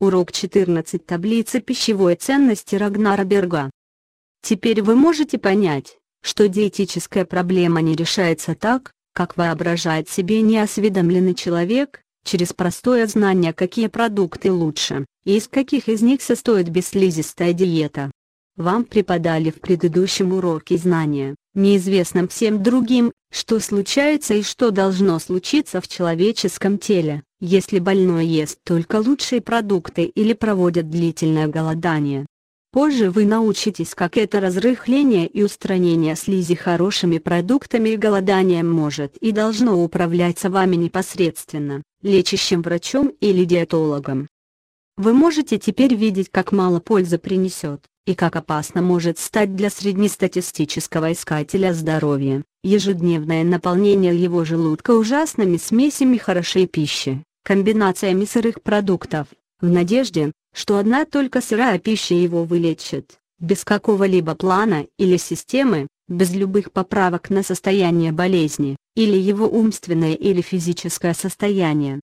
Урок 14 Таблица пищевой ценности Рагнара Берга. Теперь вы можете понять, что диетическая проблема не решается так, как воображает себе неосведомленный человек, через простое знание какие продукты лучше, и из каких из них состоит бесслизистая диета. Вам преподали в предыдущем уроке знания, неизвестным всем другим, что случается и что должно случиться в человеческом теле, если больной ест только лучшие продукты или проводит длительное голодание. Позже вы научитесь, как это разрыхление и устранение слизи хорошими продуктами и голоданием может и должно управляться вами непосредственно, лечащим врачом или диетологом. Вы можете теперь видеть, как мало пользы принесет, и как опасно может стать для среднестатистического искателя здоровья, ежедневное наполнение его желудка ужасными смесями хорошей пищи, комбинациями сырых продуктов, в надежде, что одна только сырая пища его вылечит, без какого-либо плана или системы, без любых поправок на состояние болезни, или его умственное или физическое состояние.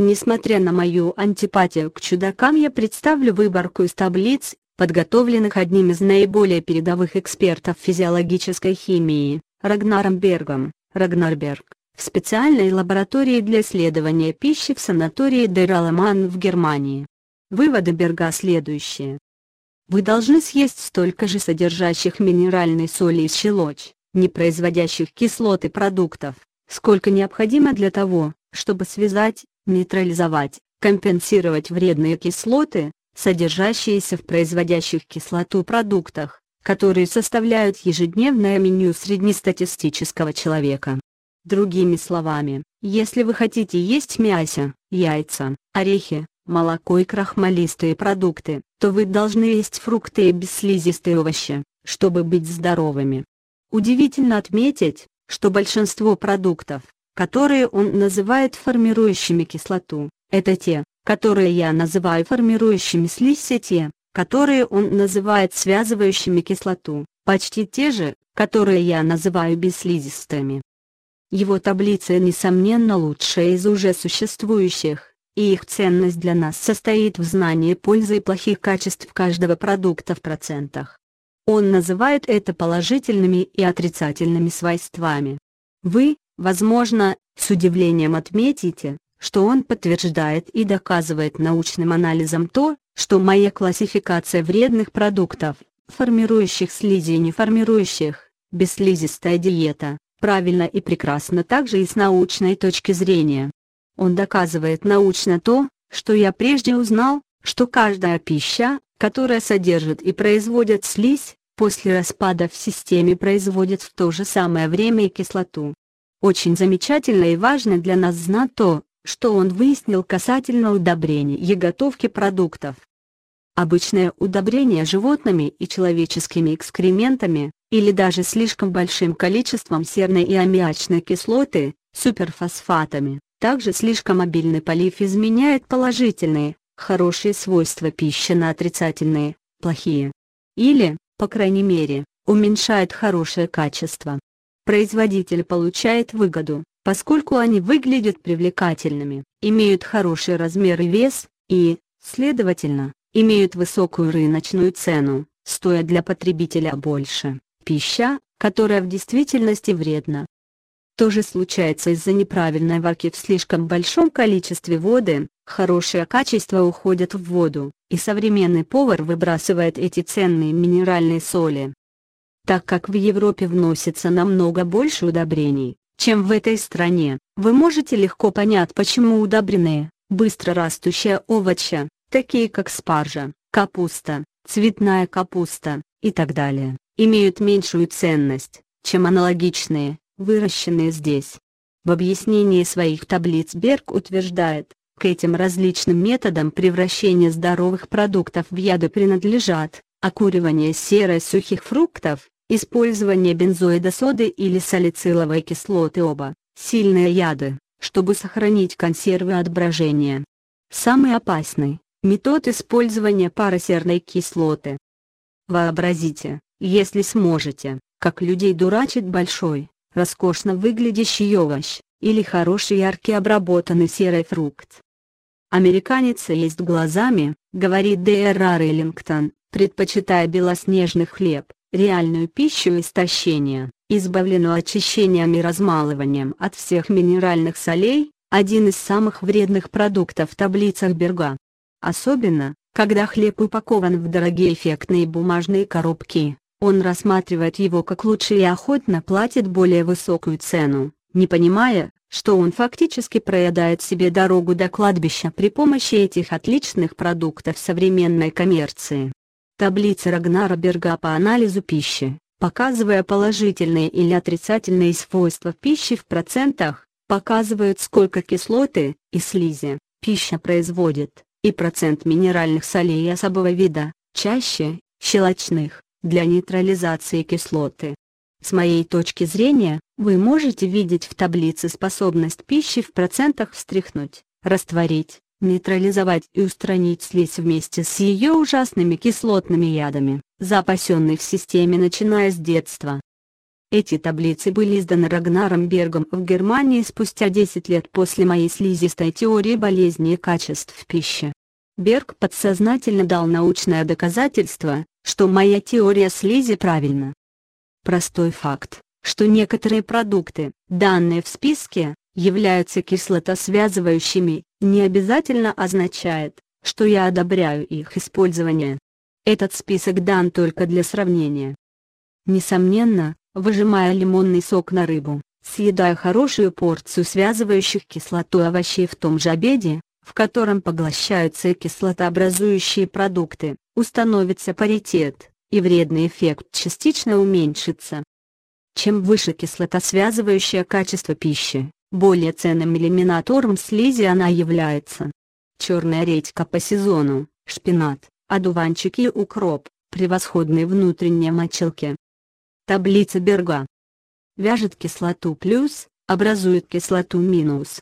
Несмотря на мою антипатию к чудакам я представлю выборку из таблиц, подготовленных одним из наиболее передовых экспертов физиологической химии, Рагнаром Бергом, Рагнарберг, в специальной лаборатории для исследования пищи в санатории Дейралеман в Германии. Выводы Берга следующие. Вы должны съесть столько же содержащих минеральной соли и щелочь, не производящих кислоты продуктов, сколько необходимо для того, чтобы связать, нейтрализовать, компенсировать вредные кислоты, содержащиеся в производящих кислоту продуктах, которые составляют ежедневное меню среднестатистического человека. Другими словами, если вы хотите есть мясо, яйца, орехи, молоко и крахмалистые продукты, то вы должны есть фрукты и бесслизистые овощи, чтобы быть здоровыми. Удивительно отметить, что большинство продуктов, которые он называет формирующими кислоту, это те, которые я называю формирующими слизь и те, которые он называет связывающими кислоту, почти те же, которые я называю бесслизистыми. Его таблица несомненно лучшая из уже существующих, и их ценность для нас состоит в знании пользы и плохих качеств каждого продукта в процентах. Он называет это положительными и отрицательными свойствами. Вы, возможно, с удивлением отметите, что он подтверждает и доказывает научным анализом то, что моя классификация вредных продуктов, формирующих слизи и не формирующих, бесслизистая диета, правильно и прекрасно также и с научной точки зрения. Он доказывает научно то, что я прежде узнал, что каждая пища, которая содержит и производит слизь, после распада в системе производит в то же самое время и кислоту. Очень замечательно и важно для нас знать то, что он выяснил касательно удобрений и готовки продуктов. Обычное удобрение животными и человеческими экскрементами, или даже слишком большим количеством серной и аммиачной кислоты, суперфосфатами, также слишком обильный полив изменяет положительные, хорошие свойства пищи на отрицательные, плохие. Или, по крайней мере, уменьшает хорошее качество. Производитель получает выгоду, поскольку они выглядят привлекательными, имеют хороший размер и вес, и, следовательно, имеют высокую рыночную цену, стоя для потребителя больше пища, которая в действительности вредна. То же случается из-за неправильной варки в слишком большом количестве воды, хорошее качество уходит в воду, и современный повар выбрасывает эти ценные минеральные соли. Так как в Европе вносится намного больше удобрений, чем в этой стране, вы можете легко понять почему удобренные, быстро растущие овощи, такие как спаржа, капуста, цветная капуста, и так далее, имеют меньшую ценность, чем аналогичные, выращенные здесь. В объяснении своих таблиц Берг утверждает, к этим различным методам превращения здоровых продуктов в яды принадлежат окуривание серой сухих фруктов, использование бензоида соды или салициловой кислоты оба, сильные яды, чтобы сохранить консервы от брожения. Самый опасный – метод использования парасерной кислоты. Вообразите, если сможете, как людей дурачит большой, роскошно выглядящий овощ, или хороший яркий обработанный серый фрукт. Американец есть глазами, говорит Д.Р. Реллингтон, предпочитая белоснежный хлеб, реальную пищу истощения, избавленную очищением и размалыванием от всех минеральных солей, один из самых вредных продуктов в таблицах Берга. Особенно, когда хлеб упакован в дорогие эффектные бумажные коробки, он рассматривает его как лучший и охотно платит более высокую цену, не понимая, что он фактически проедает себе дорогу до кладбища при помощи этих отличных продуктов современной коммерции. Таблица Рагнара Берга по анализу пищи, показывая положительные или отрицательные свойства пищи в процентах, показывают сколько кислоты и слизи пища производит, и процент минеральных солей особого вида, чаще, щелочных, для нейтрализации кислоты. С моей точки зрения, вы можете видеть в таблице способность пищи в процентах встряхнуть, растворить, нейтрализовать и устранить слизь вместе с ее ужасными кислотными ядами, запасенной в системе начиная с детства. Эти таблицы были изданы Рагнаром Бергом в Германии спустя 10 лет после моей слизистой теории болезни и качеств пищи. Берг подсознательно дал научное доказательство, что моя теория слизи правильна. Простой факт, что некоторые продукты, данные в списке, являются кислотосвязывающими, не обязательно означает, что я одобряю их использование. Этот список дан только для сравнения. Несомненно, выжимая лимонный сок на рыбу, съедая хорошую порцию связывающих кислоту овощей в том же обеде, в котором поглощаются кислотообразующие продукты, установится паритет, и вредный эффект частично уменьшится. Чем выше кислотосвязывающее качество пищи, более ценным элиминатором слизи она является. Черная редька по сезону, шпинат, одуванчик и укроп, превосходные внутренние мочилки. Таблица Берга. Вяжет кислоту плюс, образует кислоту минус.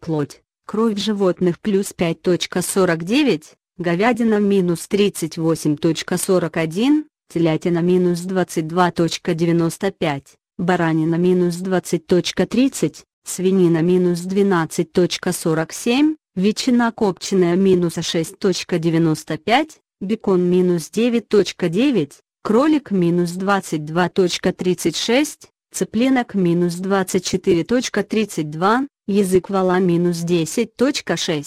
Плоть, кровь животных плюс 5.49, говядина минус 38.41, телятина минус 22.95, баранина минус 20.30, свинина минус 12.47, ветчина копченая минус 6.95, бекон минус 9.9, кролик минус 22.36, цыпленок минус 24.32, язык вала минус 10.6.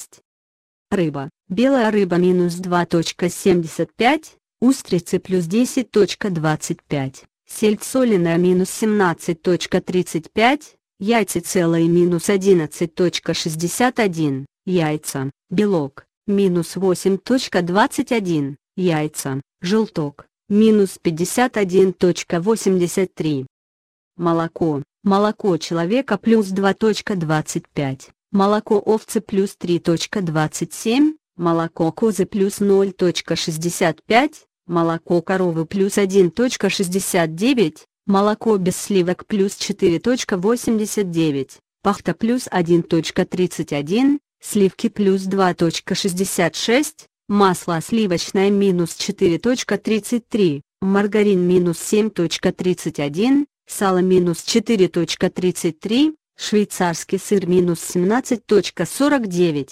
Рыба, белая рыба минус 2.75, устрицы плюс 10.25, сельдь соленая минус 17.35, яйца целые минус 11.61, яйца, белок, минус 8.21, яйца, желток, минус 51.83. Молоко, молоко человека плюс 2.25, молоко овцы плюс 3.27, молоко козы плюс 0.65, молоко коровы плюс 1.69, молоко без сливок плюс 4.89, пахта плюс 1.31, сливки плюс 2.66, масло сливочное минус 4.33, маргарин минус 7.31, сало минус 4.33, швейцарский сыр минус 17.49.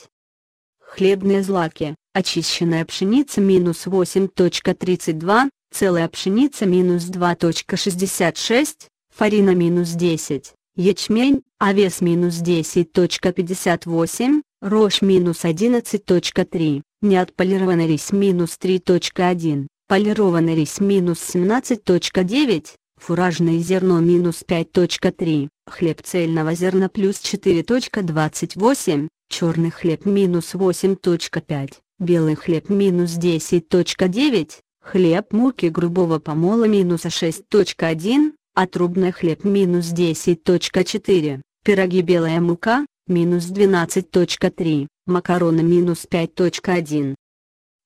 Хлебные злаки, очищенная пшеница минус 8.32, целая пшеница минус 2.66, фарина минус 10, ячмень, овес минус 10.58, рожь минус 11.3, неотполированный рис минус 3.1, полированный рис минус 17.9, фуражное зерно минус 5.3, хлеб цельного зерна плюс 4.28, черный хлеб минус 8.5, белый хлеб минус 10.9, хлеб муки грубого помола минус 6.1, отрубный хлеб минус 10.4, пироги белая мука, минус 12.3, макароны минус 5.1.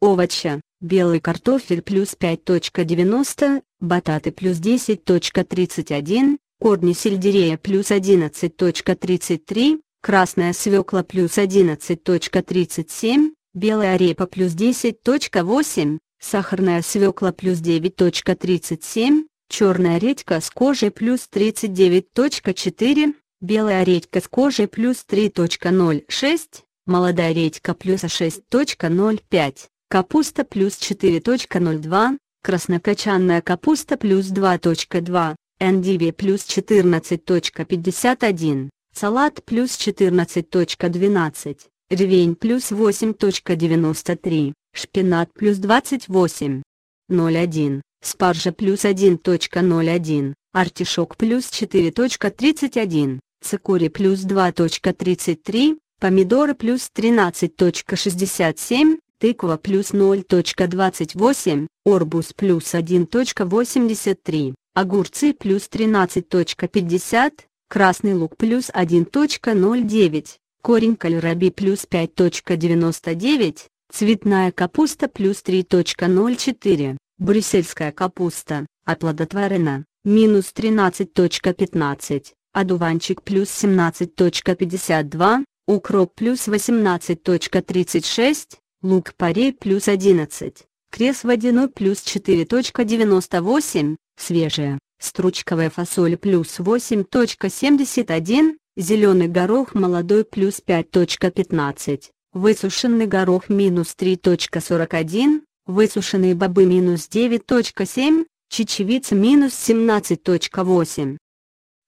Овощи, белый картофель плюс 5.90, бататы плюс 10.31, корни сельдерея плюс 11.33, красная свекла плюс 11.37, белая репа плюс 10.8, сахарная свекла плюс 9.37, черная редька с кожей плюс 39.4, белая редька с кожей плюс 3.06, молодая редька плюс 6.05, капуста плюс 4.02, краснокочанная капуста плюс 2.2, эндивия плюс 14.51, салат плюс 14.12, ревень плюс 8.93, шпинат плюс 28.01, спаржа плюс 1.01, артишок плюс 4.31, цикорий плюс 2.33, помидоры плюс 13.67, тыква плюс 0.28, орбус плюс 1.83, огурцы плюс 13.50, красный лук плюс 1.09, корень кальраби плюс 5.99, цветная капуста плюс 3.04, брюссельская капуста, оплодотворена, минус 13.15, одуванчик плюс 17.52, укроп плюс 18.36, лук парей плюс 11, крес водяной плюс 4.98, свежая, стручковая фасоль плюс 8.71, зеленый горох молодой плюс 5.15, высушенный горох минус 3.41, высушенные бобы минус 9.7, чечевица минус 17.8.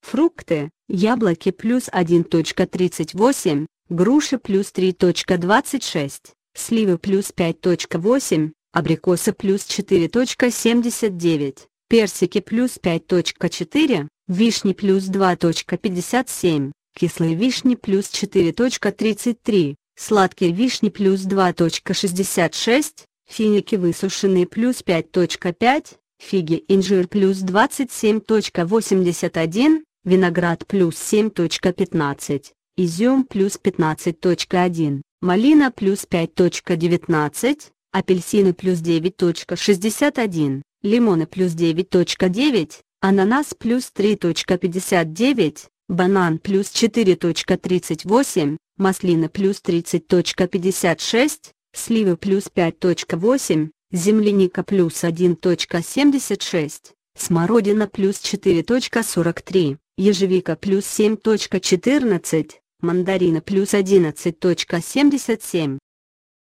Фрукты, яблоки плюс 1.38, груши плюс 3.26, сливы плюс 5.8, абрикосы плюс 4.79, персики плюс 5.4, вишни плюс 2.57, кислые вишни плюс 4.33, сладкие вишни плюс 2.66, финики высушенные плюс 5.5, фиги инжир плюс 27.81, виноград плюс 7.15, изюм плюс 15.1, малина плюс 5.19, апельсины плюс 9.61, лимоны плюс 9.9, ананас плюс 3.59, банан плюс 4.38, маслина плюс 30.56, сливы плюс 5.8, земляника плюс 1.76, смородина плюс 4.43, ежевика плюс 7.14, мандарина плюс 11.77.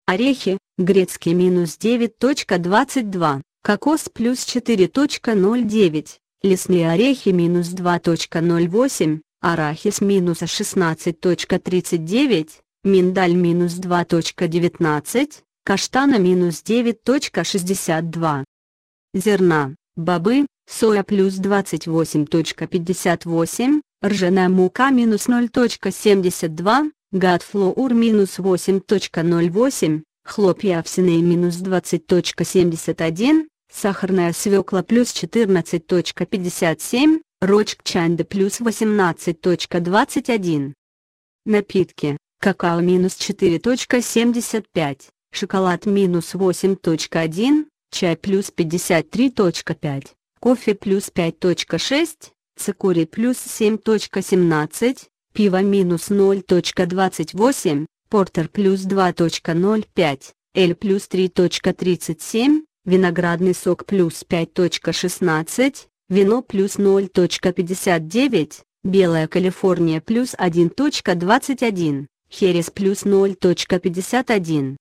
Орехи, грецкий минус 9.22, кокос плюс 4.09, лесные орехи минус 2.08, арахис минус 16.39, миндаль минус 2.19, каштана минус 9.62. Зерна, бобы, соя плюс 28.58, ржаная мука минус 0.72, гадфлоур минус 8.08, хлопья овсяные минус 20.71, сахарная свекла плюс 14.57, рочк чанда плюс 18.21. Напитки, какао минус 4.75, шоколад минус 8.1, чай плюс 53.5, кофе плюс 5.6, цикорий плюс 7.17, пиво минус 0.28, портер плюс 2.05, эль плюс 3.37, виноградный сок плюс 5.16, вино плюс 0.59, белая Калифорния плюс 1.21, херес плюс 0.51.